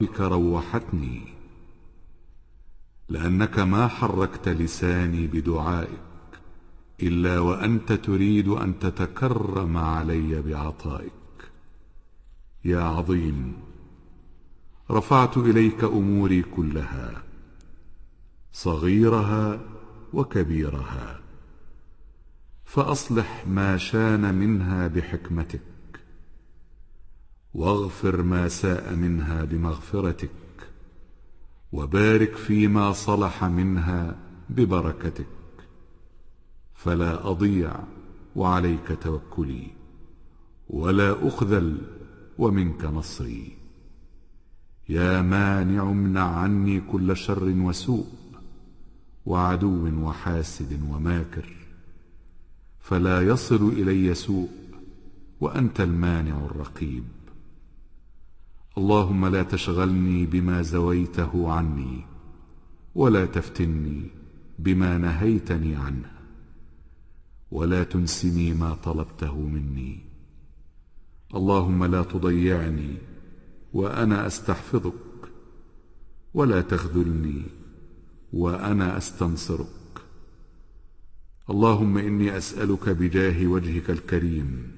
بك روحتني لأنك ما حركت لساني بدعائك إلا وأنت تريد أن تتكرم علي بعطائك. يا عظيم رفعت إليك أموري كلها صغيرها وكبيرها فأصلح ما شان منها بحكمتك. واغفر ما ساء منها بمغفرتك وبارك فيما صلح منها ببركتك. فلا أضيع وعليك توكلي ولا أخذل ومنك نصري. يا مانع امنع عني كل شر وسوء وعدو وحاسد وماكر. فلا يصل إلي سوء وأنت المانع الرقيب. اللهم لا تشغلني بما زويته عني ولا تفتني بما نهيتني عنه ولا تنسني ما طلبته مني. اللهم لا تضيعني وأنا أستحفظك ولا تخذلني وأنا أستنصرك. اللهم إني أسألك بجاه وجهك الكريم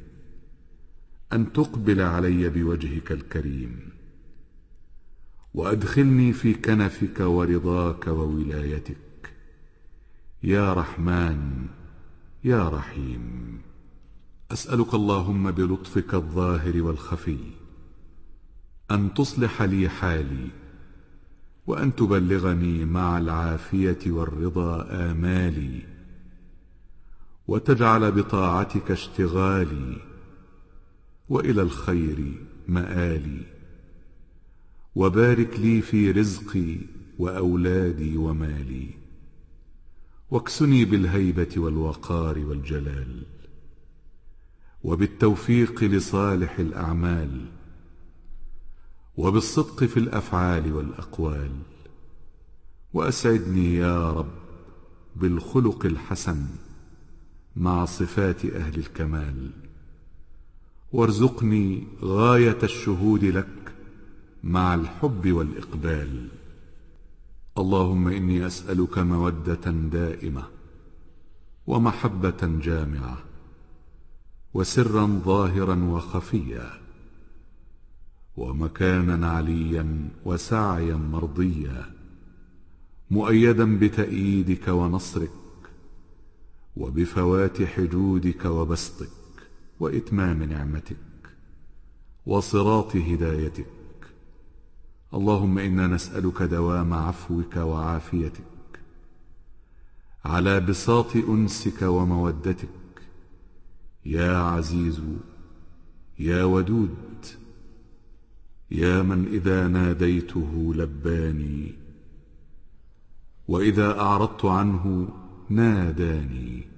أن تقبل علي بوجهك الكريم وأدخلني في كنفك ورضاك وولايتك. يا رحمن يا رحيم. أسألك اللهم بلطفك الظاهر والخفي أن تصلح لي حالي وأن تبلغني مع العافية والرضا آمالي وتجعل بطاعتك اشتغالي وإلى الخير مآلي. وبارك لي في رزقي وأولادي ومالي. واكسني بالهيبة والوقار والجلال. وبالتوفيق لصالح الأعمال. وبالصدق في الأفعال والأقوال. وأسعدني يا رب بالخلق الحسن مع صفات أهل الكمال. وارزقني غاية الشهود لك مع الحب والإقبال. اللهم إني أسألك مودة دائمة ومحبة جامعة وسرا ظاهرا وخفيا ومكانا عليا وسعيا مرضيا مؤيدا بتأييدك ونصرك وبفوات حجودك وبسطك. وإتمام نعمتك وصراط هدايتك. اللهم إنا نسألك دوام عفوك وعافيتك على بساط أنسك ومودتك. يا عزيز يا ودود يا من إذا ناديته لباني وإذا أعرضت عنه ناداني.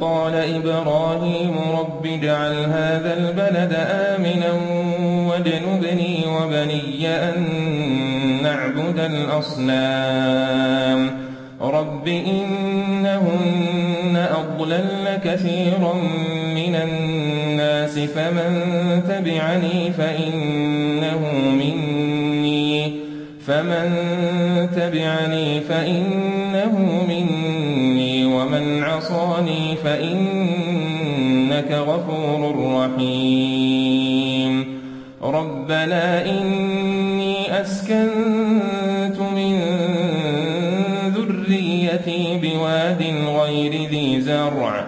قال إبراهيم رب اجعل هذا البلد آمنا واجنبني وبني أن نعبد الأصنام. رب إنهن أضللن كثيرا من الناس فمن تبعني فإنه مني. فمن تبعني فإنه مني. ومن عصاني فإنك غفور رحيم ربنا إني أسكنت من ذريتي بواد غير ذي زرع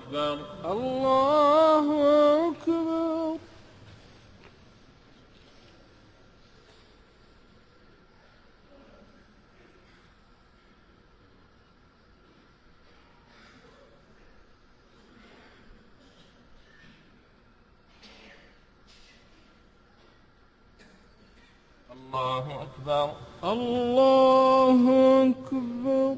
أكبر. الله أكبر الله أكبر الله أكبر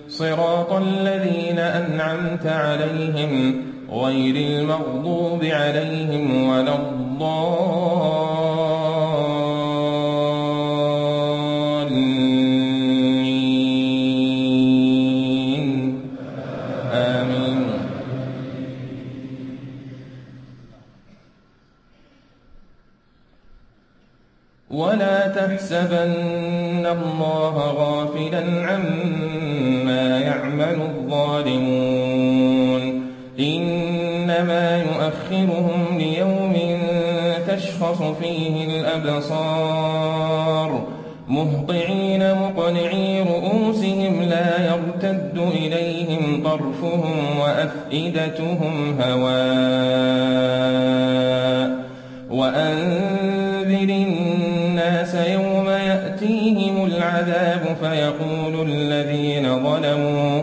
صراط الذين أنعمت عليهم غير المغضوب عليهم ولا الضالين. آمين. ولا تحسبن الله غافلا عما يؤخرهم ليوم تشخص فيه الأبصار. مهطعين مقنعي رؤوسهم لا يرتد إليهم طرفهم وأفئدتهم هواء. وأنذر الناس يوم يأتيهم العذاب فيقول الذين ظلموا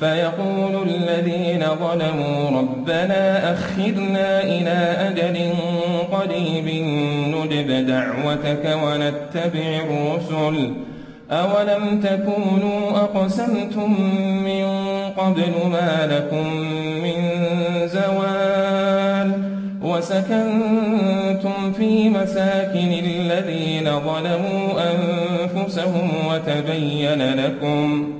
فيقول الذين ظلموا ربنا أخرنا إلى أجل قريب نجب دعوتك ونتبع الرسل. أولم تكونوا أقسمتم من قبل ما لكم من زوال وسكنتم في مساكن الذين ظلموا أنفسهم وتبين لكم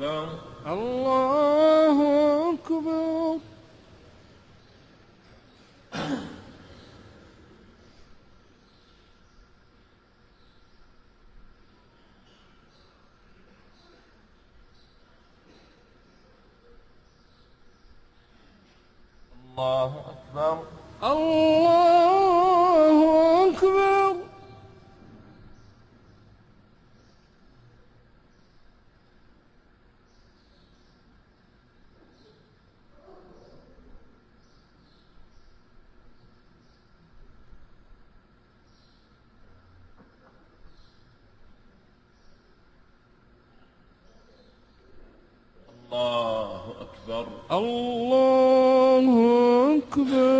أكبر. الله أكبر الله أكبر الله أكبر الله أكبر. الله أكبر.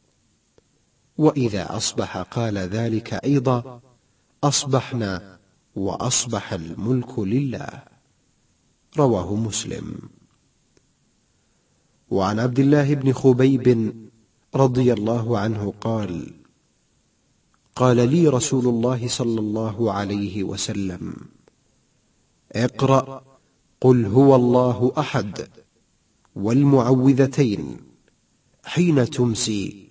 وإذا أصبح قال ذلك أيضا أصبحنا وأصبح الملك لله. رواه مسلم. وعن عبد الله بن خبيب رضي الله عنه قال قال لي رسول الله صلى الله عليه وسلم اقرأ قل هو الله أحد والمعوذتين حين تمسي.